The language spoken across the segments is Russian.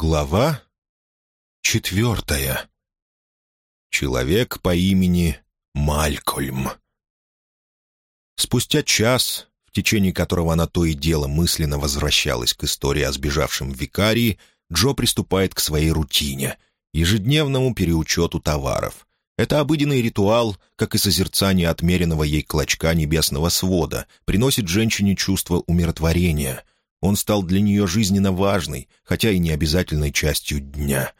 Глава четвертая. Человек по имени Малькольм. Спустя час, в течение которого она то и дело мысленно возвращалась к истории о сбежавшем викарии, Джо приступает к своей рутине — ежедневному переучету товаров. Это обыденный ритуал, как и созерцание отмеренного ей клочка небесного свода, приносит женщине чувство умиротворения — он стал для нее жизненно важной, хотя и не обязательной частью дня.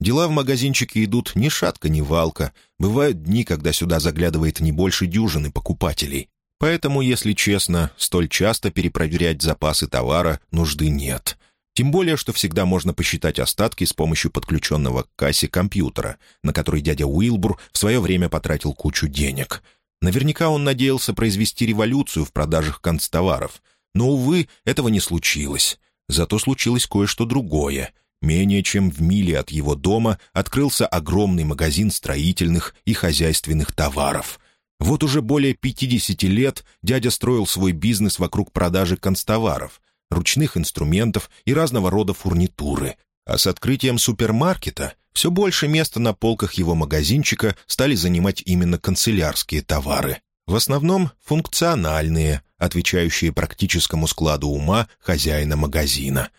Дела в магазинчике идут ни шатка, ни валка. Бывают дни, когда сюда заглядывает не больше дюжины покупателей. Поэтому, если честно, столь часто перепроверять запасы товара нужды нет. Тем более, что всегда можно посчитать остатки с помощью подключенного к кассе компьютера, на который дядя Уилбур в свое время потратил кучу денег. Наверняка он надеялся произвести революцию в продажах концтоваров — но, увы, этого не случилось. Зато случилось кое-что другое. Менее чем в миле от его дома открылся огромный магазин строительных и хозяйственных товаров. Вот уже более 50 лет дядя строил свой бизнес вокруг продажи констоваров, ручных инструментов и разного рода фурнитуры. А с открытием супермаркета все больше места на полках его магазинчика стали занимать именно канцелярские товары. В основном функциональные, отвечающие практическому складу ума хозяина магазина.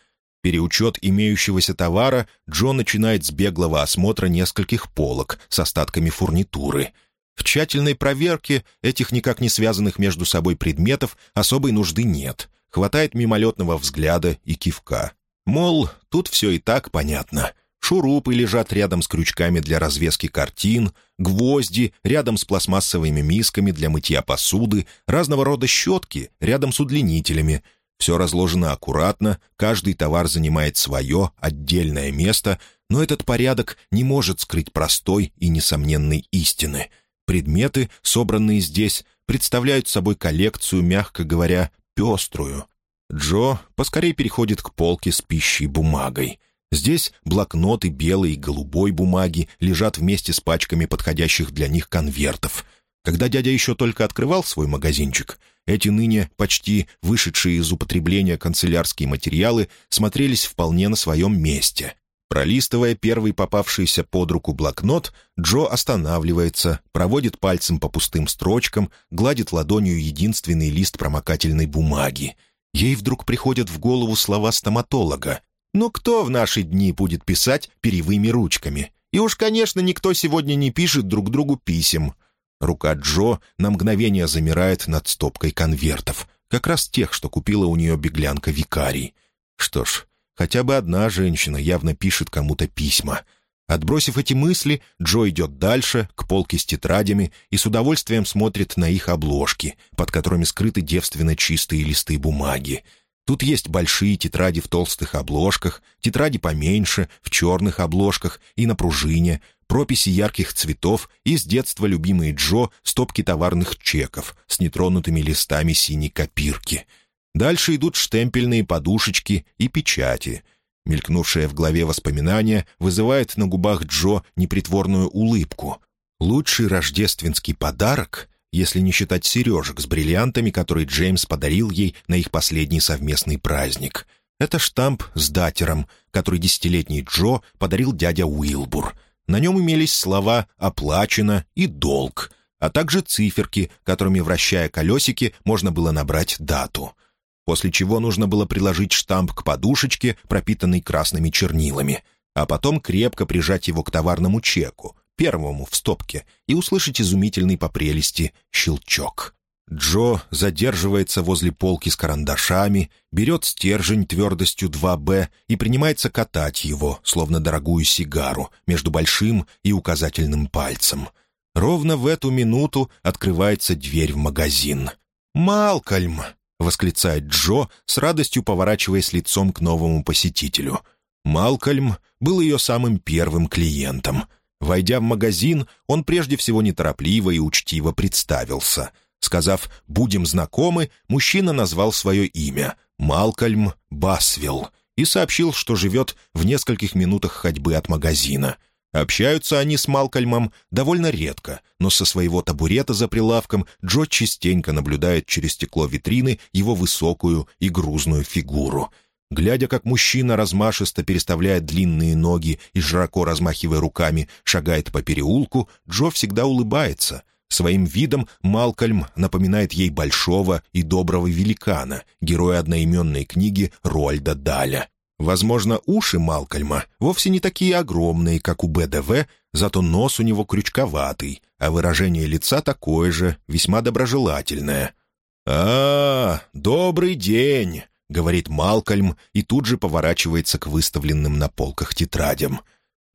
Переучет имеющегося товара Джо начинает с беглого осмотра нескольких полок с остатками фурнитуры. В тщательной проверке этих никак не связанных между собой предметов особой нужды нет. Хватает мимолетного взгляда и кивка. Мол, тут все и так понятно — Шурупы лежат рядом с крючками для развески картин, гвозди рядом с пластмассовыми мисками для мытья посуды, разного рода щетки рядом с удлинителями. Все разложено аккуратно, каждый товар занимает свое, отдельное место, но этот порядок не может скрыть простой и несомненной истины. Предметы, собранные здесь, представляют собой коллекцию, мягко говоря, пеструю. Джо поскорее переходит к полке с пищей бумагой — Здесь блокноты белой и голубой бумаги лежат вместе с пачками подходящих для них конвертов. Когда дядя еще только открывал свой магазинчик, эти ныне почти вышедшие из употребления канцелярские материалы смотрелись вполне на своем месте. Пролистывая первый попавшийся под руку блокнот, Джо останавливается, проводит пальцем по пустым строчкам, гладит ладонью единственный лист промокательной бумаги. Ей вдруг приходят в голову слова стоматолога — но кто в наши дни будет писать перьевыми ручками? И уж, конечно, никто сегодня не пишет друг другу писем. Рука Джо на мгновение замирает над стопкой конвертов, как раз тех, что купила у нее беглянка викарий. Что ж, хотя бы одна женщина явно пишет кому-то письма. Отбросив эти мысли, Джо идет дальше, к полке с тетрадями, и с удовольствием смотрит на их обложки, под которыми скрыты девственно чистые листы бумаги. Тут есть большие тетради в толстых обложках, тетради поменьше, в черных обложках и на пружине, прописи ярких цветов и с детства любимые Джо стопки товарных чеков с нетронутыми листами синей копирки. Дальше идут штемпельные подушечки и печати. Мелькнувшее в голове воспоминание вызывает на губах Джо непритворную улыбку. Лучший рождественский подарок если не считать сережек с бриллиантами, которые Джеймс подарил ей на их последний совместный праздник. Это штамп с датером, который десятилетний Джо подарил дядя Уилбур. На нем имелись слова «оплачено» и «долг», а также циферки, которыми, вращая колесики, можно было набрать дату. После чего нужно было приложить штамп к подушечке, пропитанной красными чернилами, а потом крепко прижать его к товарному чеку, первому в стопке, и услышать изумительный по прелести щелчок. Джо задерживается возле полки с карандашами, берет стержень твердостью 2Б и принимается катать его, словно дорогую сигару, между большим и указательным пальцем. Ровно в эту минуту открывается дверь в магазин. «Малкольм!» — восклицает Джо, с радостью поворачиваясь лицом к новому посетителю. Малкольм был ее самым первым клиентом — Войдя в магазин, он прежде всего неторопливо и учтиво представился. Сказав «будем знакомы», мужчина назвал свое имя — Малкольм Басвилл и сообщил, что живет в нескольких минутах ходьбы от магазина. Общаются они с Малкольмом довольно редко, но со своего табурета за прилавком Джо частенько наблюдает через стекло витрины его высокую и грузную фигуру — Глядя, как мужчина размашисто переставляет длинные ноги и, широко размахивая руками, шагает по переулку, Джо всегда улыбается. Своим видом Малкольм напоминает ей большого и доброго великана, героя одноименной книги Руальда Даля. Возможно, уши Малкольма вовсе не такие огромные, как у БДВ, зато нос у него крючковатый, а выражение лица такое же, весьма доброжелательное. «А, добрый день!» — говорит Малкольм и тут же поворачивается к выставленным на полках тетрадям.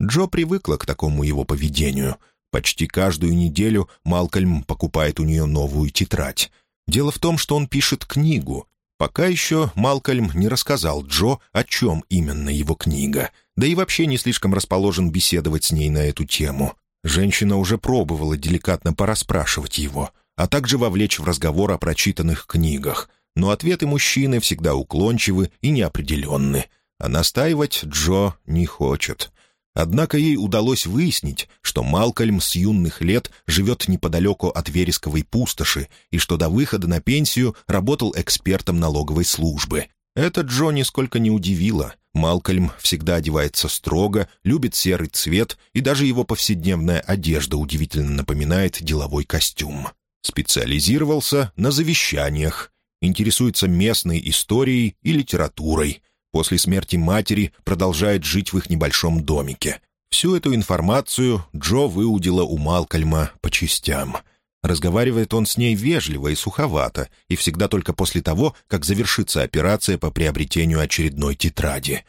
Джо привыкла к такому его поведению. Почти каждую неделю Малкольм покупает у нее новую тетрадь. Дело в том, что он пишет книгу, Пока еще Малкольм не рассказал Джо, о чем именно его книга, да и вообще не слишком расположен беседовать с ней на эту тему. Женщина уже пробовала деликатно порасспрашивать его, а также вовлечь в разговор о прочитанных книгах, но ответы мужчины всегда уклончивы и неопределенны, а настаивать Джо не хочет. Однако ей удалось выяснить, что Малкольм с юных лет живет неподалеку от вересковой пустоши и что до выхода на пенсию работал экспертом налоговой службы. Это Джо нисколько не удивило. Малкольм всегда одевается строго, любит серый цвет, и даже его повседневная одежда удивительно напоминает деловой костюм. Специализировался на завещаниях, интересуется местной историей и литературой, После смерти матери продолжает жить в их небольшом домике. Всю эту информацию Джо выудила у Малкольма по частям. Разговаривает он с ней вежливо и суховато, и всегда только после того, как завершится операция по приобретению очередной тетради.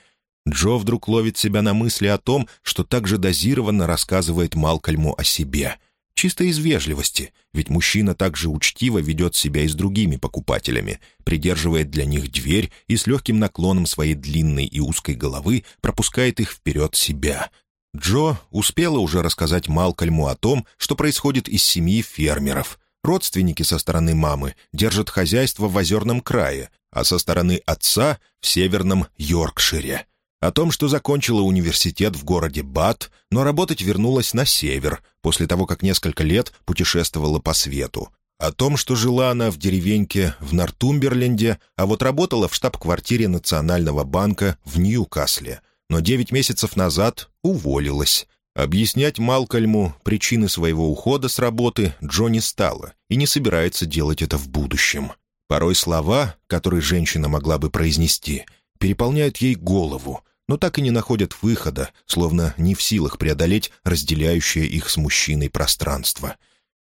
Джо вдруг ловит себя на мысли о том, что также дозированно рассказывает Малкольму о себе — Чисто из вежливости, ведь мужчина также учтиво ведет себя и с другими покупателями, придерживает для них дверь и с легким наклоном своей длинной и узкой головы пропускает их вперед себя. Джо успела уже рассказать Малкольму о том, что происходит из семьи фермеров. Родственники со стороны мамы держат хозяйство в озерном крае, а со стороны отца — в северном Йоркшире о том, что закончила университет в городе Бат, но работать вернулась на север, после того, как несколько лет путешествовала по свету, о том, что жила она в деревеньке в Нортумберленде, а вот работала в штаб-квартире Национального банка в Ньюкасле, но девять месяцев назад уволилась. Объяснять Малкольму причины своего ухода с работы Джо не стала и не собирается делать это в будущем. Порой слова, которые женщина могла бы произнести, переполняют ей голову, но так и не находят выхода, словно не в силах преодолеть разделяющее их с мужчиной пространство.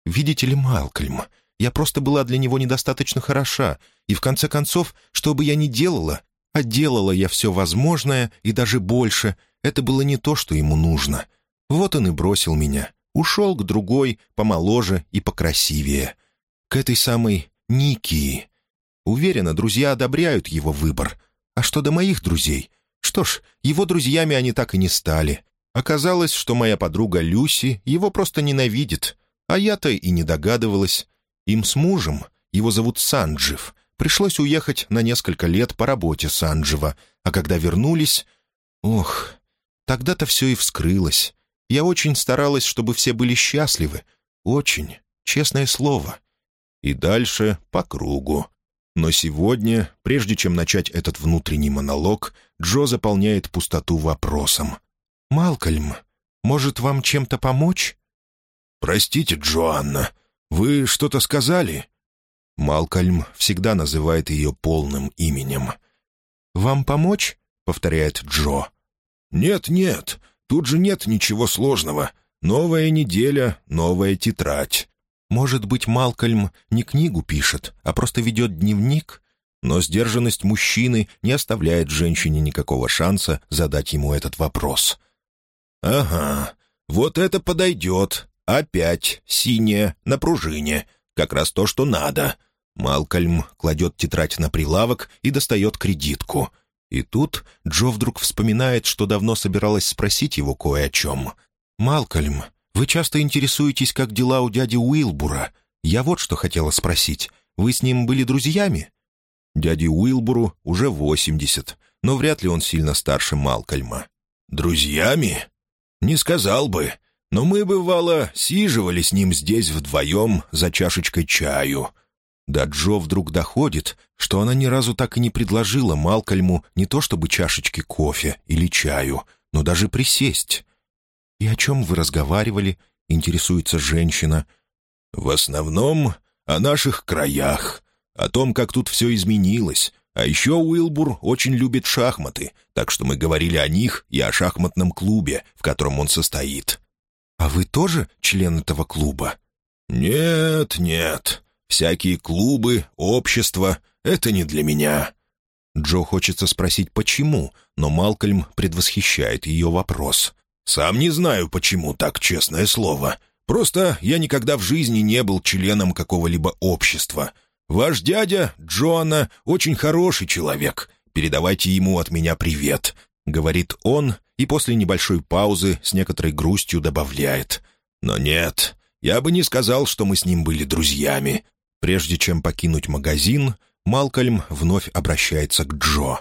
«Видите ли, Малкольм, я просто была для него недостаточно хороша, и в конце концов, что бы я ни делала, а делала я все возможное и даже больше, это было не то, что ему нужно. Вот он и бросил меня, ушел к другой, помоложе и покрасивее, к этой самой Никии. Уверена, друзья одобряют его выбор. А что до моих друзей — что ж, его друзьями они так и не стали. Оказалось, что моя подруга Люси его просто ненавидит, а я-то и не догадывалась. Им с мужем, его зовут Санджив, пришлось уехать на несколько лет по работе Санджива, а когда вернулись... Ох, тогда-то все и вскрылось. Я очень старалась, чтобы все были счастливы. Очень, честное слово. И дальше по кругу. Но сегодня, прежде чем начать этот внутренний монолог, Джо заполняет пустоту вопросом. «Малкольм, может, вам чем-то помочь?» «Простите, Джоанна, вы что-то сказали?» Малкольм всегда называет ее полным именем. «Вам помочь?» — повторяет Джо. «Нет-нет, тут же нет ничего сложного. Новая неделя, новая тетрадь. Может быть, Малкольм не книгу пишет, а просто ведет дневник? Но сдержанность мужчины не оставляет женщине никакого шанса задать ему этот вопрос. «Ага, вот это подойдет. Опять синяя, на пружине. Как раз то, что надо». Малкольм кладет тетрадь на прилавок и достает кредитку. И тут Джо вдруг вспоминает, что давно собиралась спросить его кое о чем. «Малкольм, вы часто интересуетесь, как дела у дяди Уилбура. Я вот что хотела спросить. Вы с ним были друзьями?» Дяде Уилбуру уже восемьдесят, но вряд ли он сильно старше Малкольма. «Друзьями? Не сказал бы. Но мы, бывало, сиживали с ним здесь вдвоем за чашечкой чаю». До Джо вдруг доходит, что она ни разу так и не предложила Малкольму не то чтобы чашечки кофе или чаю, но даже присесть. «И о чем вы разговаривали?» — интересуется женщина. «В основном о наших краях, о том, как тут все изменилось. А еще Уилбур очень любит шахматы, так что мы говорили о них и о шахматном клубе, в котором он состоит». «А вы тоже член этого клуба?» «Нет, нет. Всякие клубы, общества — это не для меня». Джо хочется спросить, почему, но Малкольм предвосхищает ее вопрос. «Сам не знаю, почему так, честное слово. Просто я никогда в жизни не был членом какого-либо общества. Ваш дядя, Джоанна, очень хороший человек. Передавайте ему от меня привет», — говорит он, и после небольшой паузы с некоторой грустью добавляет. «Но нет, я бы не сказал, что мы с ним были друзьями. Прежде чем покинуть магазин, Малкольм вновь обращается к Джо.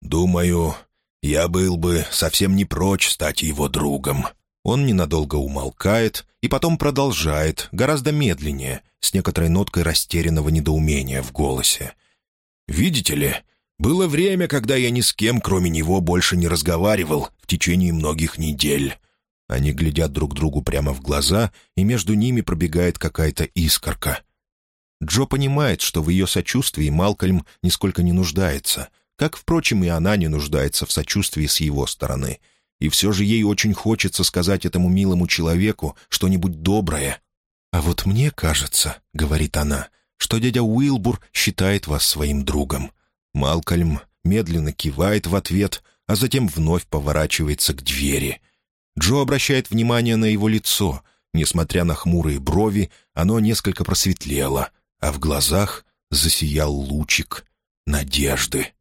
«Думаю, я был бы совсем не прочь стать его другом». Он ненадолго умолкает и потом продолжает, гораздо медленнее, с некоторой ноткой растерянного недоумения в голосе. «Видите ли, было время, когда я ни с кем, кроме него, больше не разговаривал в течение многих недель». Они глядят друг другу прямо в глаза, и между ними пробегает какая-то искорка — Джо понимает, что в ее сочувствии Малкольм нисколько не нуждается, как, впрочем, и она не нуждается в сочувствии с его стороны. И все же ей очень хочется сказать этому милому человеку что-нибудь доброе. «А вот мне кажется, — говорит она, — что дядя Уилбур считает вас своим другом». Малкольм медленно кивает в ответ, а затем вновь поворачивается к двери. Джо обращает внимание на его лицо. Несмотря на хмурые брови, оно несколько просветлело — а в глазах засиял лучик надежды.